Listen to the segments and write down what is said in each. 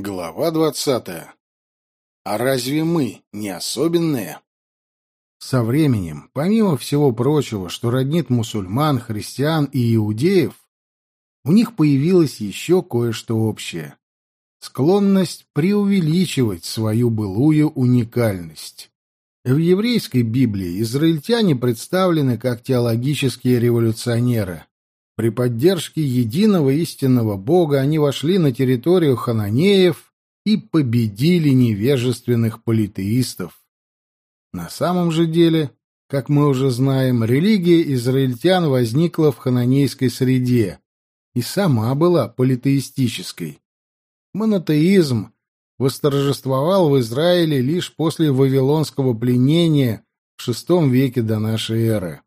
Глава двадцатая. А разве мы не особенные? Со временем, помимо всего прочего, что роднит мусульман, христиан и иудеев, у них появилось еще кое-что общее. Склонность преувеличивать свою былую уникальность. В еврейской Библии израильтяне представлены как теологические революционеры, при поддержке единого истинного Бога они вошли на территорию хананеев и победили невежественных политеистов. На самом же деле, как мы уже знаем, религия израильтян возникла в хананейской среде и сама была политеистической. Монотеизм восторжествовал в Израиле лишь после вавилонского пленения в VI веке до нашей эры.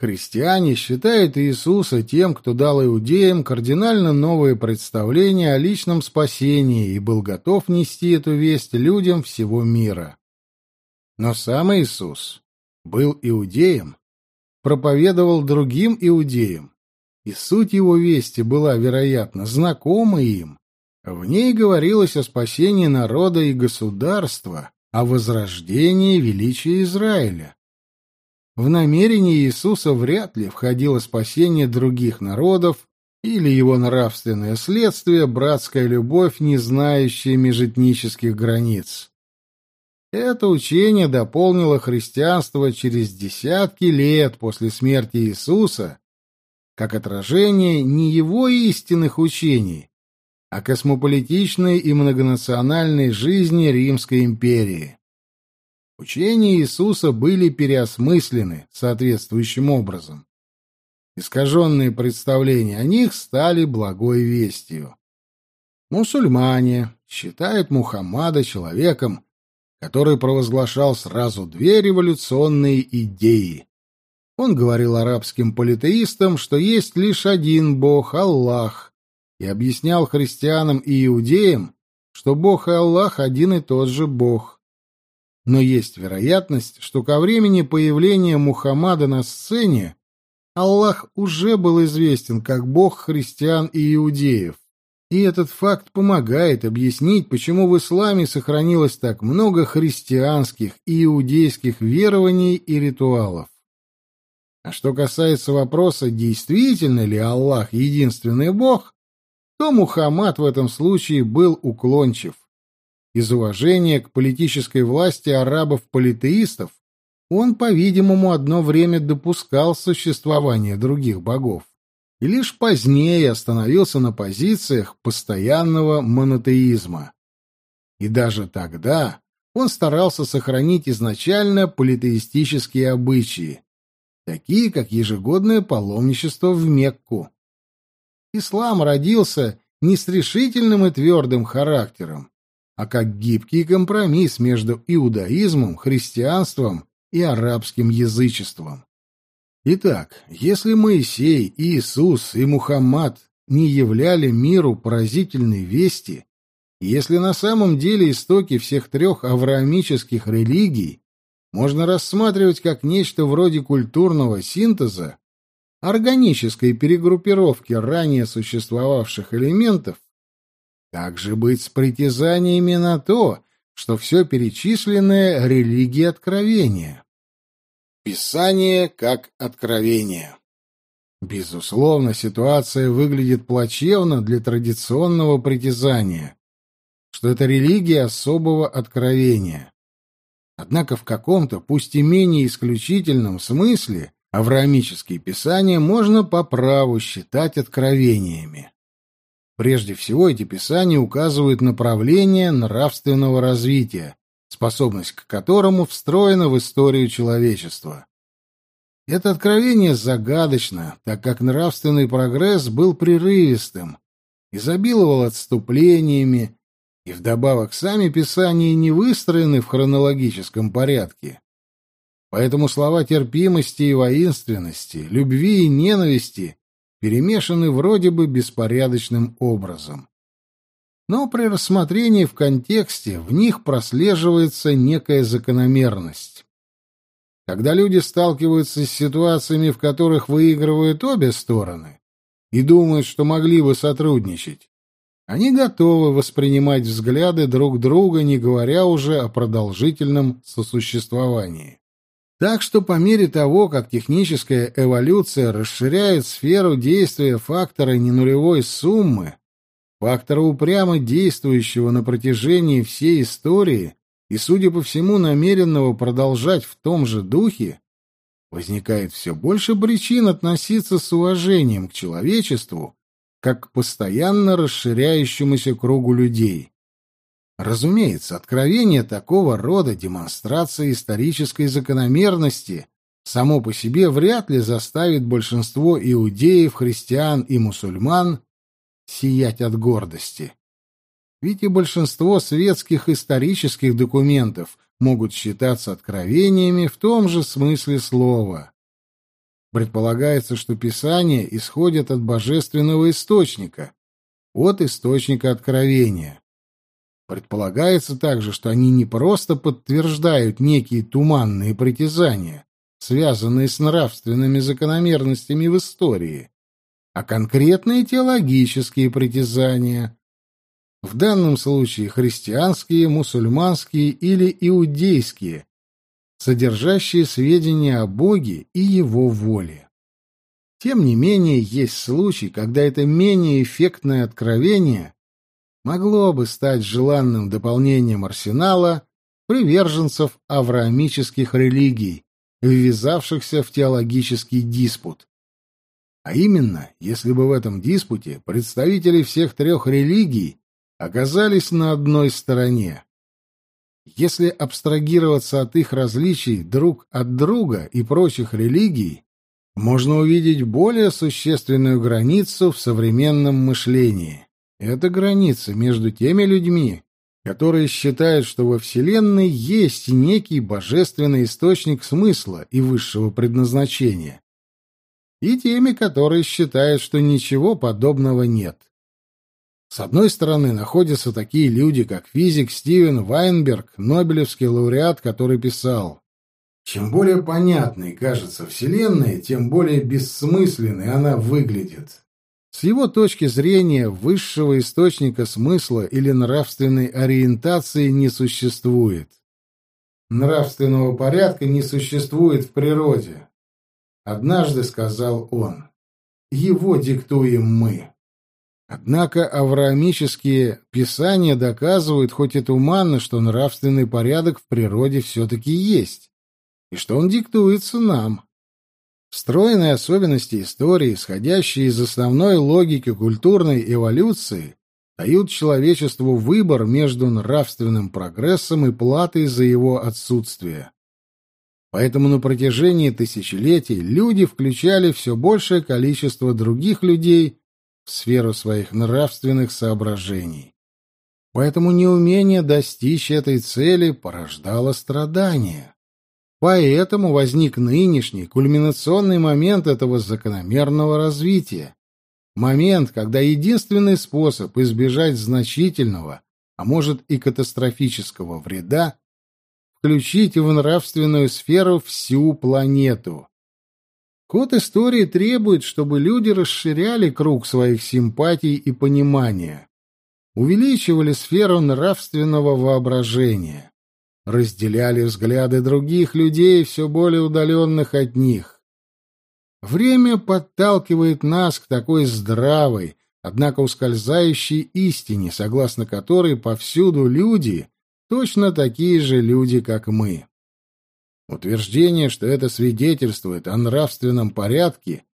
Христиане считают Иисуса тем, кто дал иудеям кардинально новое представление о личном спасении и был готов нести эту весть людям всего мира. Но сам Иисус был иудеем, проповедовал другим иудеям, и суть его вести была, вероятно, знакома им. В ней говорилось о спасении народа и государства, о возрождении величия Израиля. В намерение Иисуса вряд ли входило спасение других народов или его нравственное следствие братская любовь, не знающая межэтнических границ. Это учение дополнило христианство через десятки лет после смерти Иисуса как отражение не его истинных учений, а космополитичной и многонациональной жизни Римской империи. Учения Иисуса были переосмыслены соответствующим образом. Искаженные представления о них стали благой вестью. Мусульмане считают Мухаммада человеком, который провозглашал сразу две революционные идеи. Он говорил арабским политеистам, что есть лишь один Бог — Аллах, и объяснял христианам и иудеям, что Бог и Аллах один и тот же Бог но есть вероятность, что ко времени появления Мухаммада на сцене Аллах уже был известен как бог христиан и иудеев. И этот факт помогает объяснить, почему в исламе сохранилось так много христианских и иудейских верований и ритуалов. А что касается вопроса, действительно ли Аллах единственный бог, то Мухаммад в этом случае был уклончив. Из уважения к политической власти арабов-политеистов он, по-видимому, одно время допускал существование других богов и лишь позднее остановился на позициях постоянного монотеизма. И даже тогда он старался сохранить изначально политеистические обычаи, такие как ежегодное паломничество в Мекку. Ислам родился не с решительным и твердым характером, а как гибкий компромисс между иудаизмом, христианством и арабским язычеством. Итак, если Моисей, Иисус и Мухаммад не являли миру поразительной вести, если на самом деле истоки всех трех авраамических религий можно рассматривать как нечто вроде культурного синтеза, органической перегруппировки ранее существовавших элементов, как же быть с притязаниями на то, что все перечисленное — религия откровения? Писание как откровение. Безусловно, ситуация выглядит плачевно для традиционного притязания, что это религия особого откровения. Однако в каком-то, пусть и менее исключительном смысле, авраамические писания можно по праву считать откровениями. Прежде всего, эти писания указывают направление нравственного развития, способность к которому встроена в историю человечества. Это откровение загадочно, так как нравственный прогресс был прерывистым, изобиловал отступлениями, и вдобавок сами писания не выстроены в хронологическом порядке. Поэтому слова терпимости и воинственности, любви и ненависти перемешаны вроде бы беспорядочным образом. Но при рассмотрении в контексте в них прослеживается некая закономерность. Когда люди сталкиваются с ситуациями, в которых выигрывают обе стороны, и думают, что могли бы сотрудничать, Они готовы воспринимать взгляды друг друга, не говоря уже о продолжительном сосуществовании. Так что по мере того, как техническая эволюция расширяет сферу действия фактора ненулевой суммы, фактора упрямо действующего на протяжении всей истории и, судя по всему, намеренного продолжать в том же духе, возникает все больше причин относиться с уважением к человечеству как к постоянно расширяющемуся кругу людей. Разумеется, откровение такого рода демонстрации исторической закономерности само по себе вряд ли заставит большинство иудеев, христиан и мусульман сиять от гордости. Ведь и большинство светских исторических документов могут считаться откровениями в том же смысле слова. Предполагается, что Писания исходят от божественного источника, от источника откровения. Предполагается также, что они не просто подтверждают некие туманные притязания, связанные с нравственными закономерностями в истории, а конкретные теологические притязания, в данном случае христианские, мусульманские или иудейские, содержащие сведения о Боге и Его воле. Тем не менее, есть случаи, когда это менее эффектное откровение могло бы стать желанным дополнением арсенала приверженцев авраамических религий, ввязавшихся в теологический диспут. А именно, если бы в этом диспуте представители всех трех религий оказались на одной стороне. Если абстрагироваться от их различий друг от друга и прочих религий, можно увидеть более существенную границу в современном мышлении. Это граница между теми людьми, которые считают, что во Вселенной есть некий божественный источник смысла и высшего предназначения, и теми, которые считают, что ничего подобного нет. С одной стороны, находятся такие люди, как физик Стивен Вайнберг, Нобелевский лауреат, который писал «Чем более понятной кажется Вселенная, тем более бессмысленной она выглядит». С его точки зрения, высшего источника смысла или нравственной ориентации не существует. Нравственного порядка не существует в природе. Однажды сказал он, его диктуем мы. Однако авраамические писания доказывают, хоть и туманно, что нравственный порядок в природе все-таки есть, и что он диктуется нам. Встроенные особенности истории, исходящие из основной логики культурной эволюции, дают человечеству выбор между нравственным прогрессом и платой за его отсутствие. Поэтому на протяжении тысячелетий люди включали все большее количество других людей в сферу своих нравственных соображений. Поэтому неумение достичь этой цели порождало страдания. Поэтому возник нынешний кульминационный момент этого закономерного развития. Момент, когда единственный способ избежать значительного, а может и катастрофического вреда, включить в нравственную сферу всю планету. Код истории требует, чтобы люди расширяли круг своих симпатий и понимания, увеличивали сферу нравственного воображения, разделяли взгляды других людей, все более удаленных от них. Время подталкивает нас к такой здравой, однако ускользающей истине, согласно которой повсюду люди точно такие же люди, как мы. Утверждение, что это свидетельствует о нравственном порядке,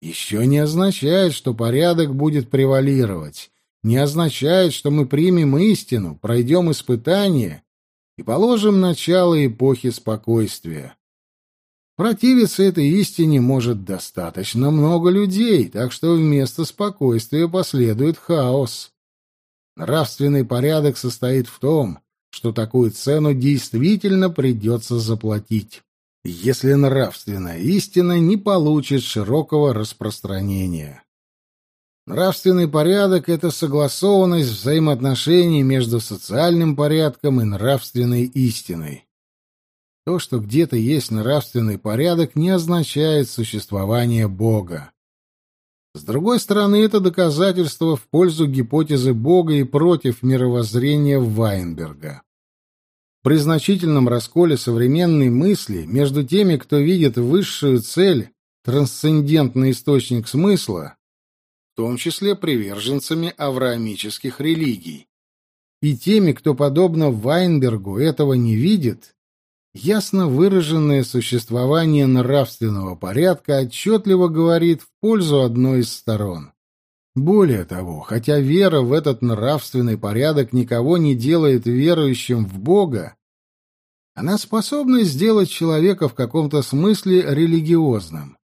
еще не означает, что порядок будет превалировать, не означает, что мы примем истину, пройдем испытание и положим начало эпохи спокойствия. Противиться этой истине может достаточно много людей, так что вместо спокойствия последует хаос. Нравственный порядок состоит в том, что такую цену действительно придется заплатить, если нравственная истина не получит широкого распространения. Нравственный порядок — это согласованность взаимоотношений между социальным порядком и нравственной истиной. То, что где-то есть нравственный порядок, не означает существование Бога. С другой стороны, это доказательство в пользу гипотезы Бога и против мировоззрения Вайнберга. При значительном расколе современной мысли между теми, кто видит высшую цель, трансцендентный источник смысла, в том числе приверженцами авраамических религий, и теми, кто, подобно Вайнбергу, этого не видит, ясно выраженное существование нравственного порядка отчетливо говорит в пользу одной из сторон. Более того, хотя вера в этот нравственный порядок никого не делает верующим в Бога, она способна сделать человека в каком-то смысле религиозным.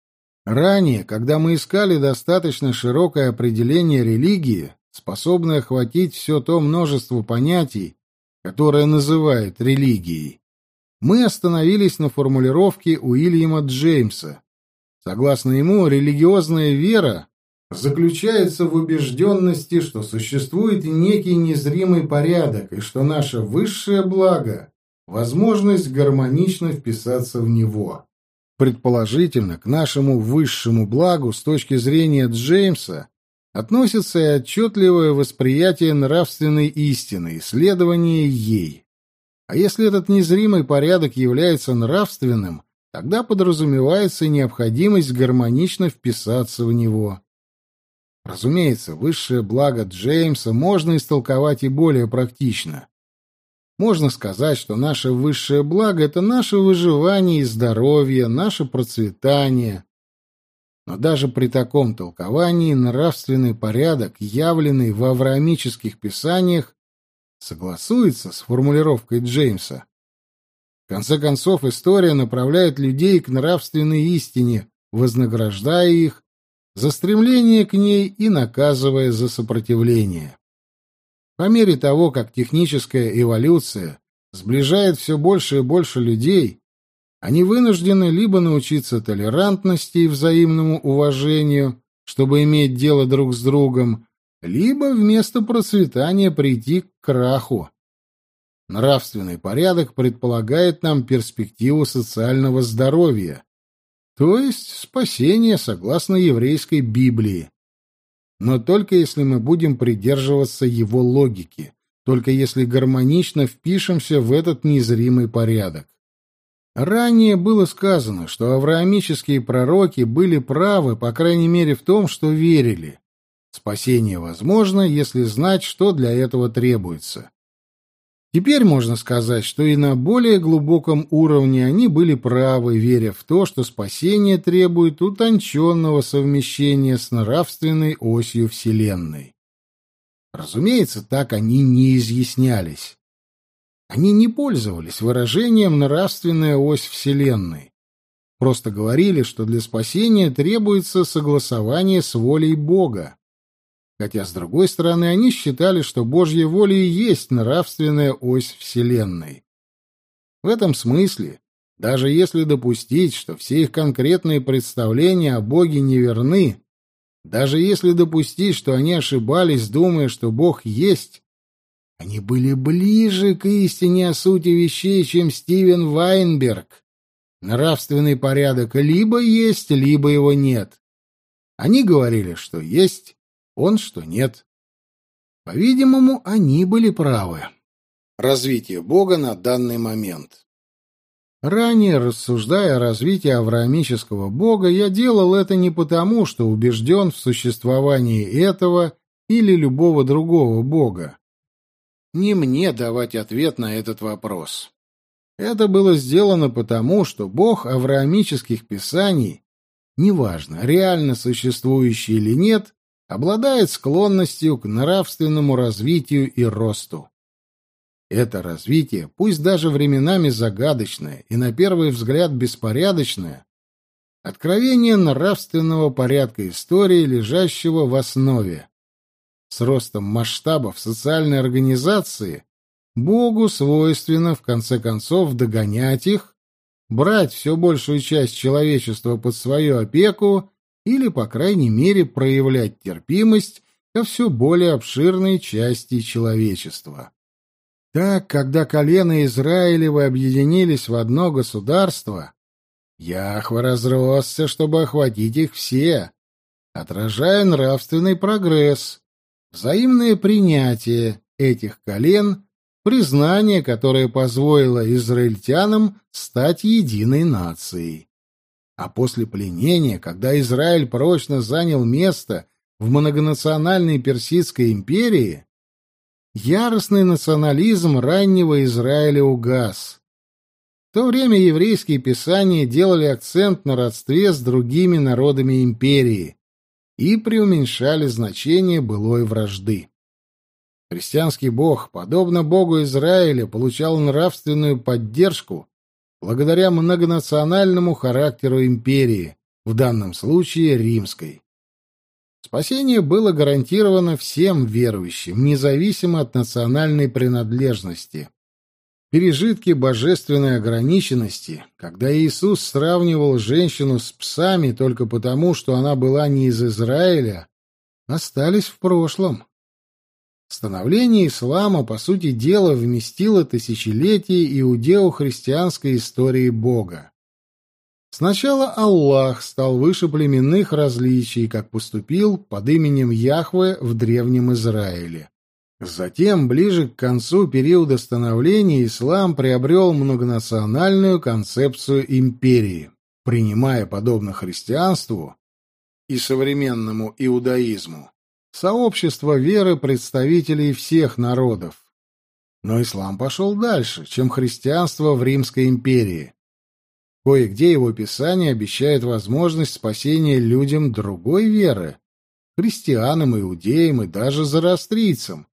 Ранее, когда мы искали достаточно широкое определение религии, способный охватить все то множество понятий, которое называют религией, мы остановились на формулировке Уильяма Джеймса. Согласно ему, религиозная вера заключается в убежденности, что существует некий незримый порядок и что наше высшее благо — возможность гармонично вписаться в него. Предположительно, к нашему высшему благу с точки зрения Джеймса относится и отчетливое восприятие нравственной истины, исследование ей. А если этот незримый порядок является нравственным, тогда подразумевается необходимость гармонично вписаться в него. Разумеется, высшее благо Джеймса можно истолковать и более практично. Можно сказать, что наше высшее благо — это наше выживание и здоровье, наше процветание, но даже при таком толковании нравственный порядок, явленный в авраамических писаниях, согласуется с формулировкой Джеймса. В конце концов, история направляет людей к нравственной истине, вознаграждая их за стремление к ней и наказывая за сопротивление. По мере того, как техническая эволюция сближает все больше и больше людей, они вынуждены либо научиться толерантности и взаимному уважению, чтобы иметь дело друг с другом, либо вместо процветания прийти к краху. Нравственный порядок предполагает нам перспективу социального здоровья, то есть спасение согласно еврейской Библии. Но только если мы будем придерживаться его логики, только если гармонично впишемся в этот незримый порядок. Ранее было сказано, что авраамические пророки были правы, по крайней мере, в том, что верили. Спасение возможно, если знать, что для этого требуется. Теперь можно сказать, что и на более глубоком уровне они были правы, веря в то, что спасение требует утонченного совмещения с нравственной осью Вселенной. Разумеется, так они не изъяснялись. Они не пользовались выражением «нравственная ось Вселенной». Просто говорили, что для спасения требуется согласование с волей Бога. Хотя, с другой стороны, они считали, что Божья воля и есть нравственная ось Вселенной. В этом смысле, даже если допустить, что все их конкретные представления о Боге неверны, даже если допустить, что они ошибались, думая, что Бог есть, они были ближе к истине о сути вещей, чем Стивен Вайнберг. Нравственный порядок либо есть, либо его нет. Они говорили, что есть, он, что нет. По-видимому, они были правы. Развитие Бога на данный момент. Ранее, рассуждая о развитии авраамического Бога, я делал это не потому, что убежден в существовании этого или любого другого Бога, не мне давать ответ на этот вопрос. Это было сделано потому, что бог авраамических писаний, неважно, реально существующий или нет, обладает склонностью к нравственному развитию и росту. Это развитие, пусть даже временами загадочное и на первый взгляд беспорядочное, откровение нравственного порядка истории, лежащего в основе, с ростом масштабов социальной организации Богу свойственно, в конце концов, догонять их, брать все большую часть человечества под свою опеку или, по крайней мере, проявлять терпимость ко все более обширной части человечества. Так, когда колено Израилевы объединились в одно государство, Яхва разросся, чтобы охватить их все, отражая нравственный прогресс, взаимное принятие этих колен, признание, которое позволило израильтянам стать единой нацией. А после пленения, когда Израиль прочно занял место в многонациональной Персидской империи, яростный национализм раннего Израиля угас. В то время еврейские писания делали акцент на родстве с другими народами империи и преуменьшали значение былой вражды. Христианский бог, подобно богу Израиля, получал нравственную поддержку благодаря многонациональному характеру империи, в данном случае римской. Спасение было гарантировано всем верующим, независимо от национальной принадлежности. Пережитки божественной ограниченности, когда Иисус сравнивал женщину с псами только потому, что она была не из Израиля, остались в прошлом. Становление ислама, по сути дела, вместило тысячелетия иудео-христианской истории Бога. Сначала Аллах стал выше племенных различий, как поступил под именем Яхве в Древнем Израиле. Затем, ближе к концу периода становления, ислам приобрел многонациональную концепцию империи, принимая, подобно христианству и современному иудаизму, сообщество веры представителей всех народов. Но ислам пошел дальше, чем христианство в Римской империи. Кое-где его писание обещает возможность спасения людям другой веры, христианам, иудеям и даже зороастрийцам,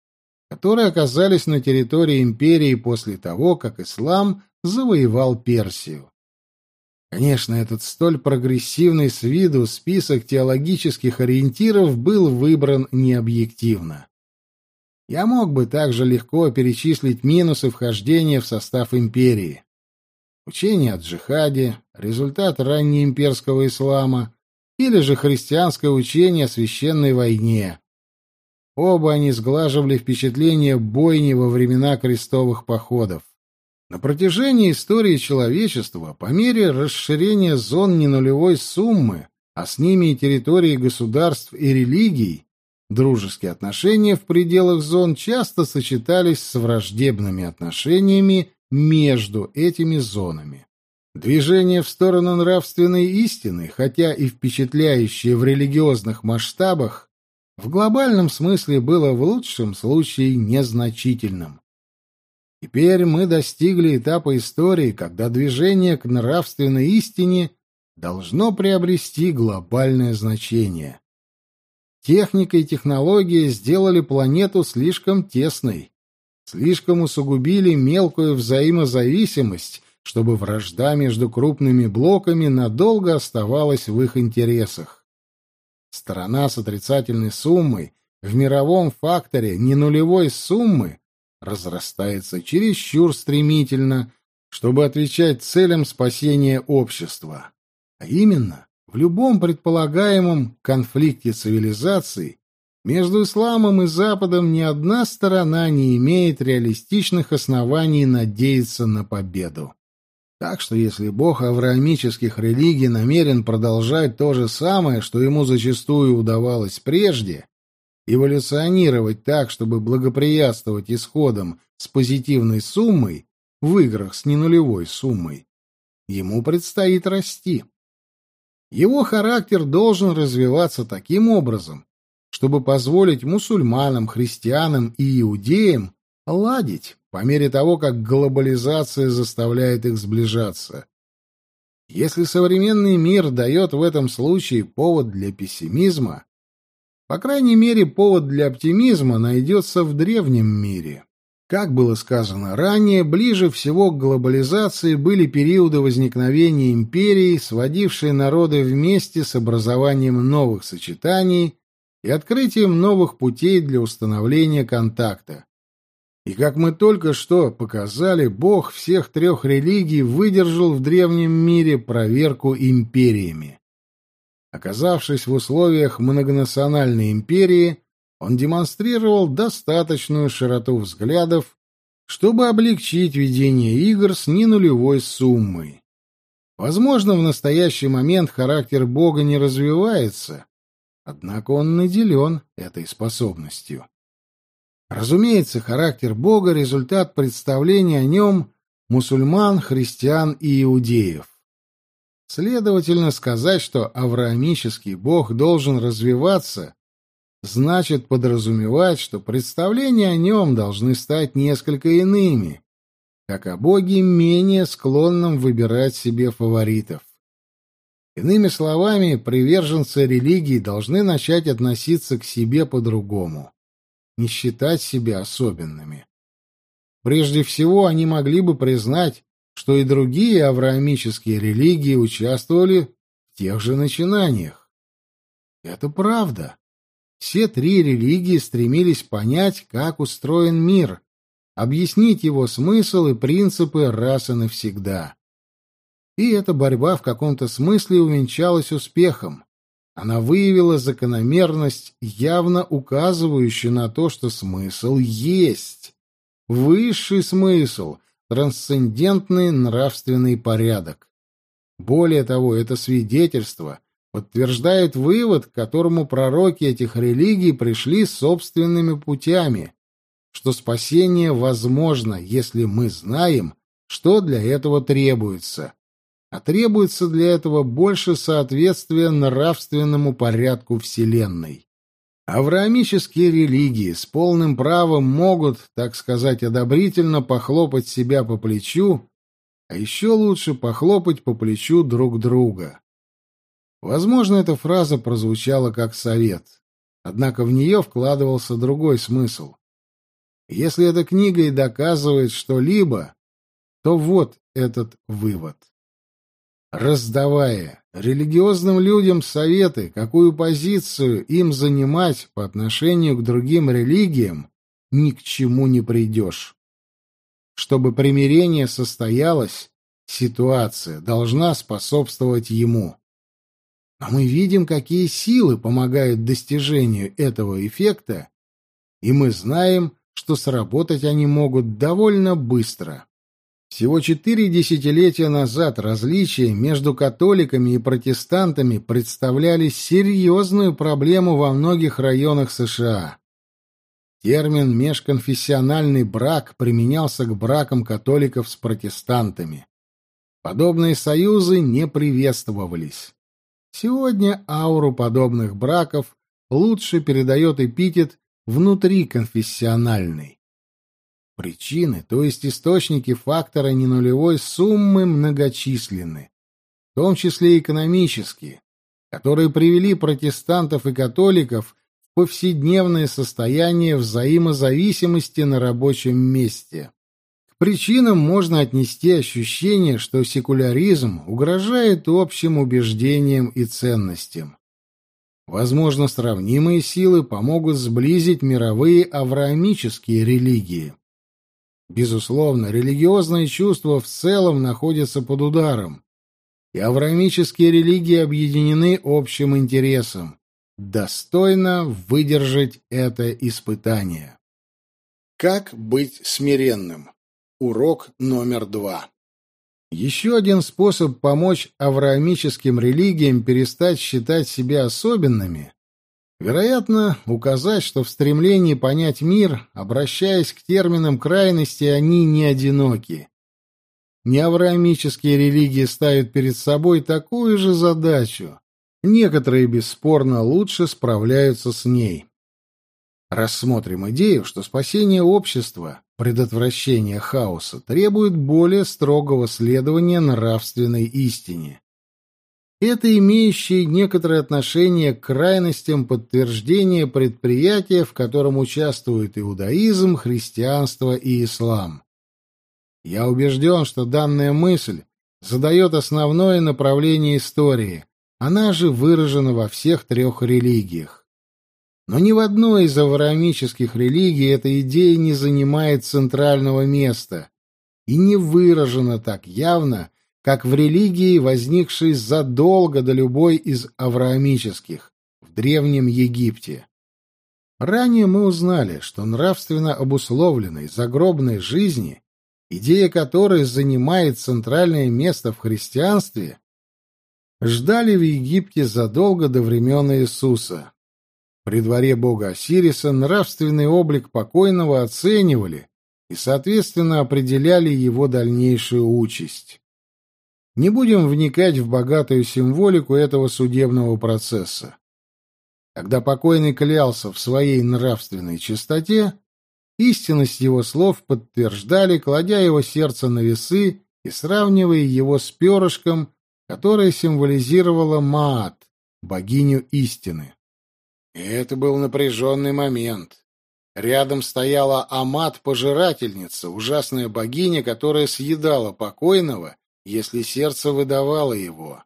которые оказались на территории империи после того, как ислам завоевал Персию. Конечно, этот столь прогрессивный с виду список теологических ориентиров был выбран необъективно. Я мог бы также легко перечислить минусы вхождения в состав империи. Учение о джихаде, результат раннеимперского ислама или же христианское учение о священной войне. Оба они сглаживали впечатление бойни во времена крестовых походов. На протяжении истории человечества, по мере расширения зон ненулевой суммы, а с ними и территории государств и религий, дружеские отношения в пределах зон часто сочетались с враждебными отношениями между этими зонами. Движение в сторону нравственной истины, хотя и впечатляющее в религиозных масштабах, в глобальном смысле было в лучшем случае незначительным. Теперь мы достигли этапа истории, когда движение к нравственной истине должно приобрести глобальное значение. Техника и технология сделали планету слишком тесной, слишком усугубили мелкую взаимозависимость, чтобы вражда между крупными блоками надолго оставалась в их интересах. Страна с отрицательной суммой в мировом факторе не нулевой суммы разрастается чересчур стремительно, чтобы отвечать целям спасения общества. А именно, в любом предполагаемом конфликте цивилизаций между исламом и Западом ни одна сторона не имеет реалистичных оснований надеяться на победу. Так что если бог авраамических религий намерен продолжать то же самое, что ему зачастую удавалось прежде, эволюционировать так, чтобы благоприятствовать исходам с позитивной суммой в играх с ненулевой суммой, ему предстоит расти. Его характер должен развиваться таким образом, чтобы позволить мусульманам, христианам и иудеям ладить по мере того, как глобализация заставляет их сближаться. Если современный мир дает в этом случае повод для пессимизма, по крайней мере, повод для оптимизма найдется в древнем мире. Как было сказано ранее, ближе всего к глобализации были периоды возникновения империй, сводившие народы вместе с образованием новых сочетаний и открытием новых путей для установления контакта. И как мы только что показали, бог всех трех религий выдержал в древнем мире проверку империями. Оказавшись в условиях многонациональной империи, он демонстрировал достаточную широту взглядов, чтобы облегчить ведение игр с ненулевой суммой. Возможно, в настоящий момент характер Бога не развивается, однако он наделен этой способностью. Разумеется, характер Бога — результат представления о нем мусульман, христиан и иудеев. Следовательно, сказать, что авраамический Бог должен развиваться, значит подразумевать, что представления о нем должны стать несколько иными, как о Боге менее склонном выбирать себе фаворитов. Иными словами, приверженцы религии должны начать относиться к себе по-другому, не считать себя особенными. Прежде всего, они могли бы признать, что и другие авраамические религии участвовали в тех же начинаниях. Это правда. Все три религии стремились понять, как устроен мир, объяснить его смысл и принципы раз и навсегда. И эта борьба в каком-то смысле увенчалась успехом. Она выявила закономерность, явно указывающую на то, что смысл есть. Высший смысл, трансцендентный нравственный порядок. Более того, это свидетельство подтверждает вывод, к которому пророки этих религий пришли собственными путями, что спасение возможно, если мы знаем, что для этого требуется. А требуется для этого больше соответствия нравственному порядку Вселенной. Авраамические религии с полным правом могут, так сказать, одобрительно похлопать себя по плечу, а еще лучше похлопать по плечу друг друга. Возможно, эта фраза прозвучала как совет, однако в нее вкладывался другой смысл. Если эта книга и доказывает что-либо, то вот этот вывод. Раздавая религиозным людям советы, какую позицию им занимать по отношению к другим религиям, ни к чему не придешь. Чтобы примирение состоялось, ситуация должна способствовать ему. А мы видим, какие силы помогают достижению этого эффекта, и мы знаем, что сработать они могут довольно быстро. Всего четыре десятилетия назад различия между католиками и протестантами представляли серьезную проблему во многих районах США. Термин «межконфессиональный брак» применялся к бракам католиков с протестантами. Подобные союзы не приветствовались. Сегодня ауру подобных браков лучше передает эпитет «внутриконфессиональный». Причины, то есть источники фактора ненулевой суммы многочисленны, в том числе экономические, которые привели протестантов и католиков в повседневное состояние взаимозависимости на рабочем месте. К причинам можно отнести ощущение, что секуляризм угрожает общим убеждениям и ценностям. Возможно, сравнимые силы помогут сблизить мировые авраамические религии. Безусловно, религиозные чувства в целом находятся под ударом, и авраамические религии объединены общим интересом — достойно выдержать это испытание. Как быть смиренным? Урок номер два. Еще один способ помочь авраамическим религиям перестать считать себя особенными Вероятно, указать, что в стремлении понять мир, обращаясь к терминам крайности, они не одиноки. Неавраамические религии ставят перед собой такую же задачу. Некоторые, бесспорно, лучше справляются с ней. Рассмотрим идею, что спасение общества, предотвращение хаоса требует более строгого следования нравственной истине это имеющее некоторое отношение к крайностям подтверждения предприятия, в котором участвуют иудаизм, христианство и ислам. Я убежден, что данная мысль задает основное направление истории, она же выражена во всех трех религиях. Но ни в одной из авраамических религий эта идея не занимает центрального места и не выражена так явно, как в религии, возникшей задолго до любой из авраамических, в Древнем Египте. Ранее мы узнали, что нравственно обусловленной загробной жизни, идея которой занимает центральное место в христианстве, ждали в Египте задолго до времен Иисуса, При дворе бога Осириса нравственный облик покойного оценивали и, соответственно, определяли его дальнейшую участь. Не будем вникать в богатую символику этого судебного процесса. Когда покойный клялся в своей нравственной чистоте, истинность его слов подтверждали, кладя его сердце на весы и сравнивая его с перышком, которое символизировало Маат, богиню истины. И это был напряженный момент. Рядом стояла Амат-пожирательница, ужасная богиня, которая съедала покойного, если сердце выдавало его.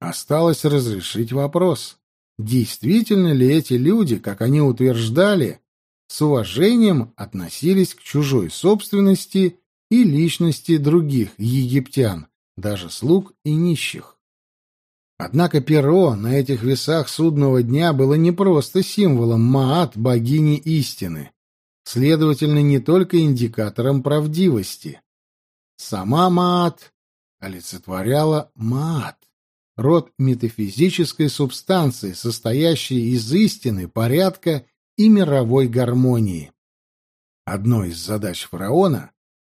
Осталось разрешить вопрос. Действительно ли эти люди, как они утверждали, с уважением относились к чужой собственности и личности других египтян, даже слуг и нищих? Однако перо на этих весах судного дня было не просто символом Маат, богини истины, следовательно, не только индикатором правдивости. Сама Маат олицетворяла Маат, род метафизической субстанции, состоящей из истины, порядка и мировой гармонии. Одной из задач фараона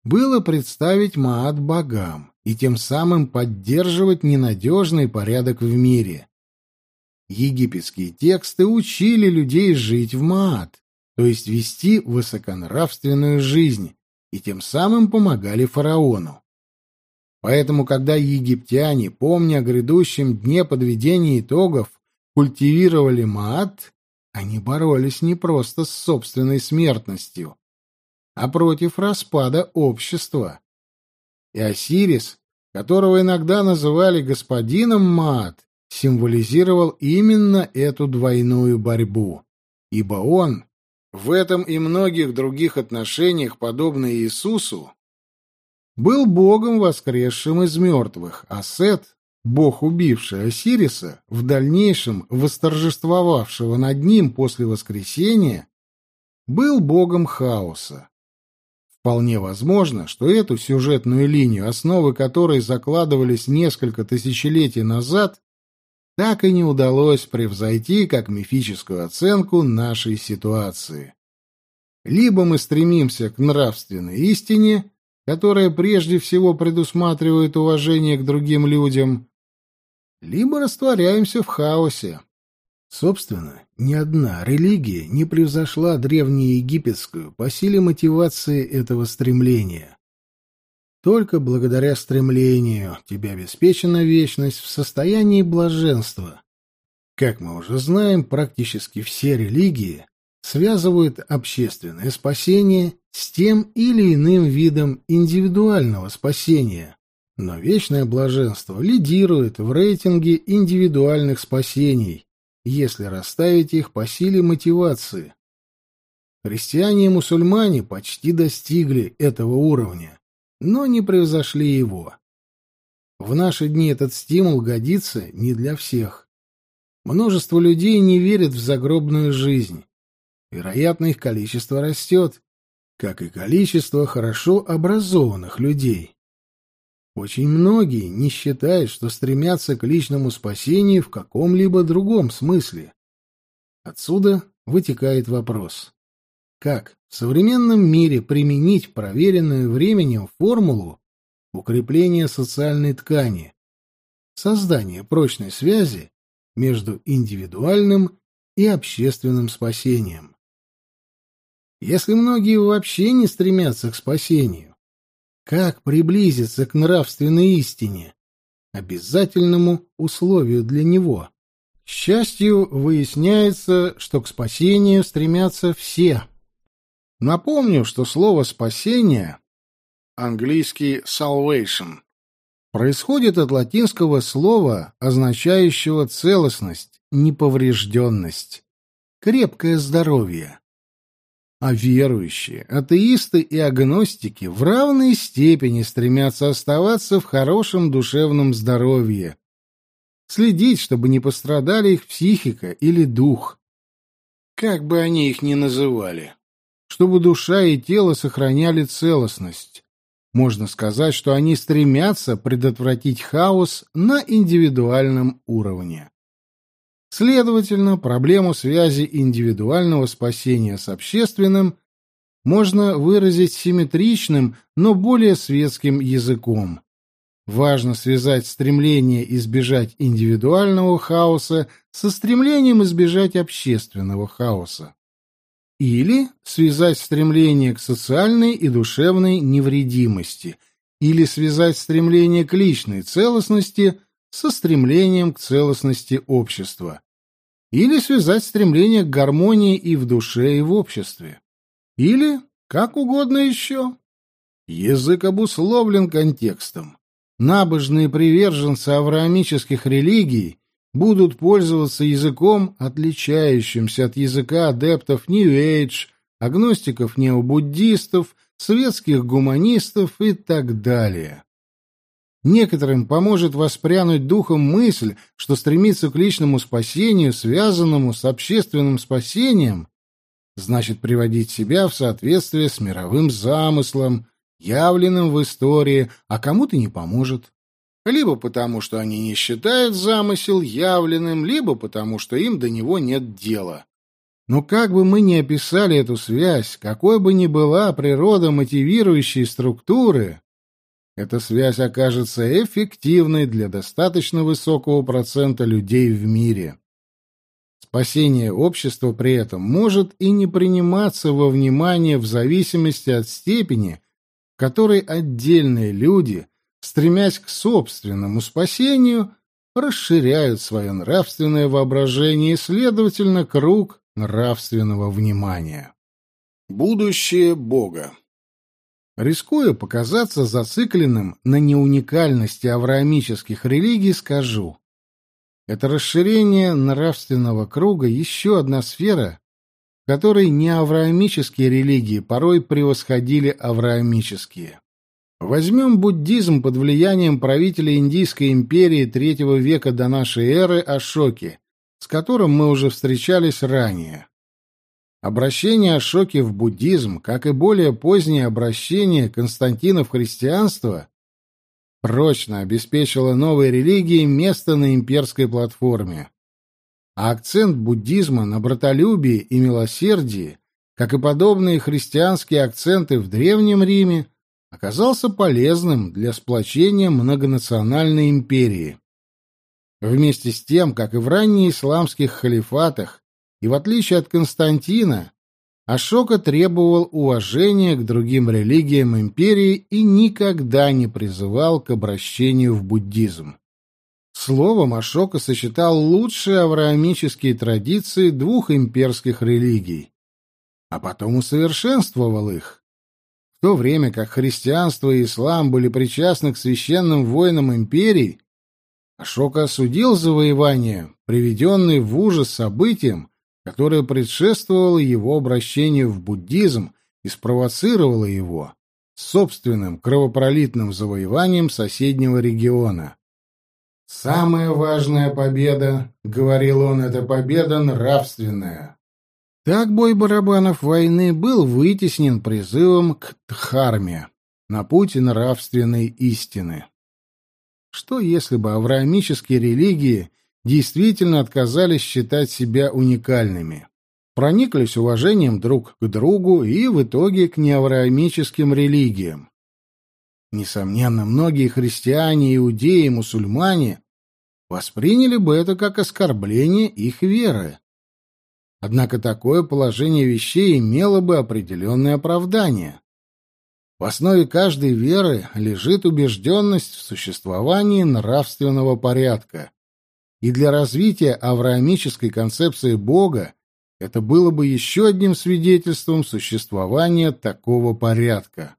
было представить Маат богам и тем самым поддерживать ненадежный порядок в мире. Египетские тексты учили людей жить в Маат, то есть вести высоконравственную жизнь, и тем самым помогали фараону. Поэтому, когда египтяне, помня о грядущем дне подведения итогов, культивировали Маат, они боролись не просто с собственной смертностью, а против распада общества. И Осирис, которого иногда называли господином Маат, символизировал именно эту двойную борьбу, ибо он в этом и многих других отношениях, подобно Иисусу, был богом, воскресшим из мертвых, а Сет, бог, убивший Осириса, в дальнейшем восторжествовавшего над ним после воскресения, был богом хаоса. Вполне возможно, что эту сюжетную линию, основы которой закладывались несколько тысячелетий назад, так и не удалось превзойти как мифическую оценку нашей ситуации. Либо мы стремимся к нравственной истине, которая прежде всего предусматривает уважение к другим людям, либо растворяемся в хаосе. Собственно, ни одна религия не превзошла древнеегипетскую по силе мотивации этого стремления. Только благодаря стремлению тебе обеспечена вечность в состоянии блаженства. Как мы уже знаем, практически все религии связывают общественное спасение с тем или иным видом индивидуального спасения. Но вечное блаженство лидирует в рейтинге индивидуальных спасений, если расставить их по силе мотивации. Христиане и мусульмане почти достигли этого уровня, но не превзошли его. В наши дни этот стимул годится не для всех. Множество людей не верят в загробную жизнь. Вероятно, их количество растет, как и количество хорошо образованных людей. Очень многие не считают, что стремятся к личному спасению в каком-либо другом смысле. Отсюда вытекает вопрос. Как в современном мире применить проверенную временем формулу укрепления социальной ткани, создания прочной связи между индивидуальным и общественным спасением? Если многие вообще не стремятся к спасению, как приблизиться к нравственной истине? Обязательному условию для него. К счастью, выясняется, что к спасению стремятся все. Напомню, что слово «спасение» английский salvation происходит от латинского слова, означающего целостность, неповрежденность, крепкое здоровье а верующие, атеисты и агностики в равной степени стремятся оставаться в хорошем душевном здоровье, следить, чтобы не пострадали их психика или дух, как бы они их ни называли, чтобы душа и тело сохраняли целостность. Можно сказать, что они стремятся предотвратить хаос на индивидуальном уровне. Следовательно, проблему связи индивидуального спасения с общественным можно выразить симметричным, но более светским языком. Важно связать стремление избежать индивидуального хаоса со стремлением избежать общественного хаоса. Или связать стремление к социальной и душевной невредимости, или связать стремление к личной целостности со стремлением к целостности общества, или связать стремление к гармонии и в душе, и в обществе, или как угодно еще. Язык обусловлен контекстом. Набожные приверженцы авраамических религий будут пользоваться языком, отличающимся от языка адептов Нью-Эйдж, агностиков-необуддистов, светских гуманистов и так далее. Некоторым поможет воспрянуть духом мысль, что стремиться к личному спасению, связанному с общественным спасением, значит приводить себя в соответствие с мировым замыслом, явленным в истории, а кому-то не поможет. Либо потому, что они не считают замысел явленным, либо потому, что им до него нет дела. Но как бы мы ни описали эту связь, какой бы ни была природа мотивирующей структуры, эта связь окажется эффективной для достаточно высокого процента людей в мире. Спасение общества при этом может и не приниматься во внимание в зависимости от степени, в которой отдельные люди, стремясь к собственному спасению, расширяют свое нравственное воображение и, следовательно, круг нравственного внимания. Будущее Бога Рискуя показаться зацикленным на неуникальности авраамических религий, скажу. Это расширение нравственного круга еще одна сфера, в которой неавраамические религии порой превосходили авраамические. Возьмем буддизм под влиянием правителя Индийской империи третьего века до нашей эры Ашоки, с которым мы уже встречались ранее. Обращение Ашоки в буддизм, как и более позднее обращение Константина в христианство, прочно обеспечило новой религии место на имперской платформе. А акцент буддизма на братолюбии и милосердии, как и подобные христианские акценты в Древнем Риме, оказался полезным для сплочения многонациональной империи. Вместе с тем, как и в ранних исламских халифатах, и в отличие от Константина, Ашока требовал уважения к другим религиям империи и никогда не призывал к обращению в буддизм. Словом, Ашока сочетал лучшие авраамические традиции двух имперских религий, а потом усовершенствовал их. В то время как христианство и ислам были причастны к священным войнам империи, Ашока осудил завоевание, приведенное в ужас событием, которое предшествовало его обращению в буддизм и спровоцировало его собственным кровопролитным завоеванием соседнего региона. «Самая важная победа, — говорил он, — это победа нравственная». Так бой барабанов войны был вытеснен призывом к Дхарме, на путь нравственной истины. Что если бы авраамические религии действительно отказались считать себя уникальными? Прониклись уважением друг к другу и в итоге к неавраамическим религиям. Несомненно, многие христиане, иудеи, мусульмане восприняли бы это как оскорбление их веры. Однако такое положение вещей имело бы определенное оправдание. В основе каждой веры лежит убежденность в существовании нравственного порядка. И для развития авраамической концепции Бога это было бы еще одним свидетельством существования такого порядка.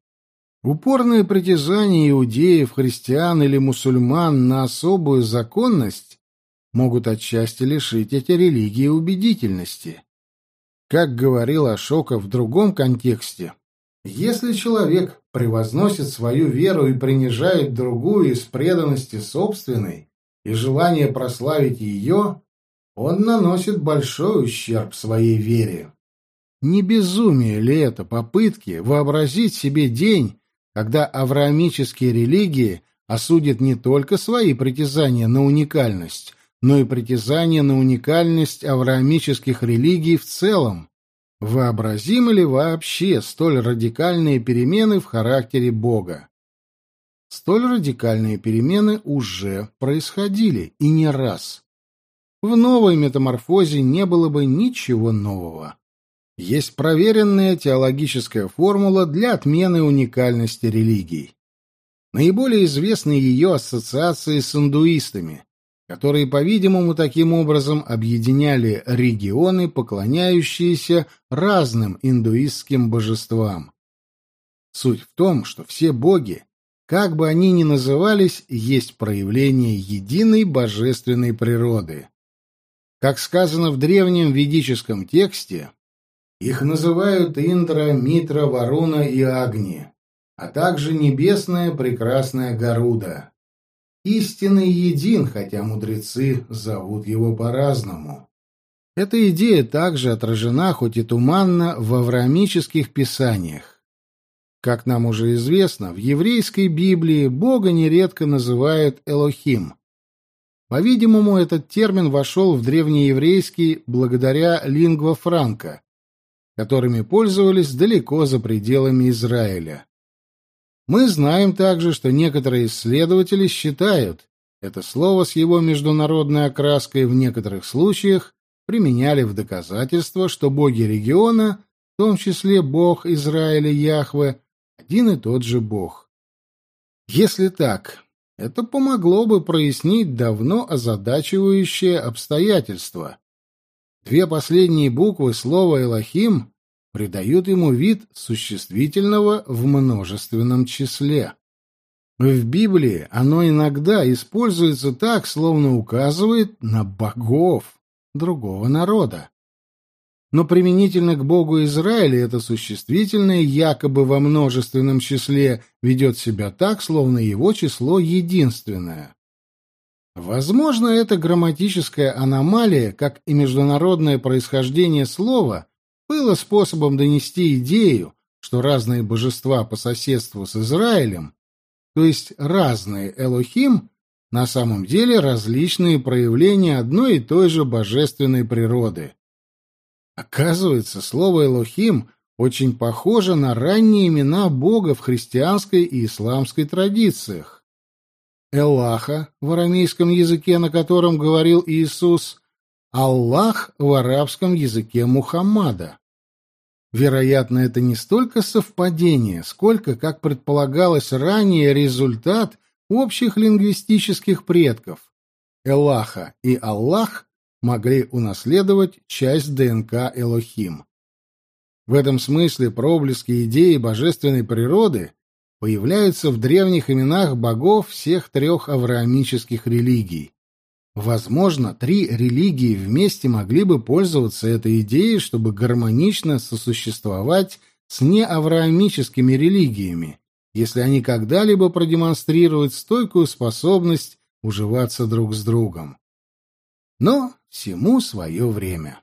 Упорное притязание иудеев, христиан или мусульман на особую законность могут отчасти лишить эти религии убедительности. Как говорил Ашока в другом контексте, если человек превозносит свою веру и принижает другую из преданности собственной и желания прославить ее, он наносит большой ущерб своей вере. Не безумие ли это попытки вообразить себе день, когда авраамические религии осудят не только свои притязания на уникальность, но и притязание на уникальность авраамических религий в целом. Вообразимы ли вообще столь радикальные перемены в характере Бога? Столь радикальные перемены уже происходили, и не раз. В новой метаморфозе не было бы ничего нового. Есть проверенная теологическая формула для отмены уникальности религий. Наиболее известны ее ассоциации с индуистами, которые, по-видимому, таким образом объединяли регионы, поклоняющиеся разным индуистским божествам. Суть в том, что все боги, как бы они ни назывались, есть проявление единой божественной природы. Как сказано в древнем ведическом тексте, их называют Индра, Митра, Варуна и Агни, а также небесная прекрасная Гаруда истинный един, хотя мудрецы зовут его по-разному. Эта идея также отражена, хоть и туманно, в авраамических писаниях. Как нам уже известно, в еврейской Библии Бога нередко называют Элохим. По-видимому, этот термин вошел в древнееврейский благодаря лингва франка, которыми пользовались далеко за пределами Израиля. Мы знаем также, что некоторые исследователи считают, это слово с его международной окраской в некоторых случаях применяли в доказательство, что боги региона, в том числе бог Израиля Яхве, один и тот же бог. Если так, это помогло бы прояснить давно озадачивающее обстоятельство. Две последние буквы слова «Элохим» придают ему вид существительного в множественном числе. В Библии оно иногда используется так, словно указывает на богов другого народа. Но применительно к Богу Израиля это существительное якобы во множественном числе ведет себя так, словно его число единственное. Возможно, эта грамматическая аномалия, как и международное происхождение слова, было способом донести идею, что разные божества по соседству с Израилем, то есть разные Элохим, на самом деле различные проявления одной и той же божественной природы. Оказывается, слово «Элохим» очень похоже на ранние имена Бога в христианской и исламской традициях. Эллаха в арамейском языке, на котором говорил Иисус, Аллах в арабском языке Мухаммада. Вероятно, это не столько совпадение, сколько, как предполагалось ранее, результат общих лингвистических предков. Элаха и Аллах могли унаследовать часть ДНК Элохим. В этом смысле проблески идеи божественной природы появляются в древних именах богов всех трех авраамических религий. Возможно, три религии вместе могли бы пользоваться этой идеей, чтобы гармонично сосуществовать с неавраамическими религиями, если они когда-либо продемонстрируют стойкую способность уживаться друг с другом. Но всему свое время.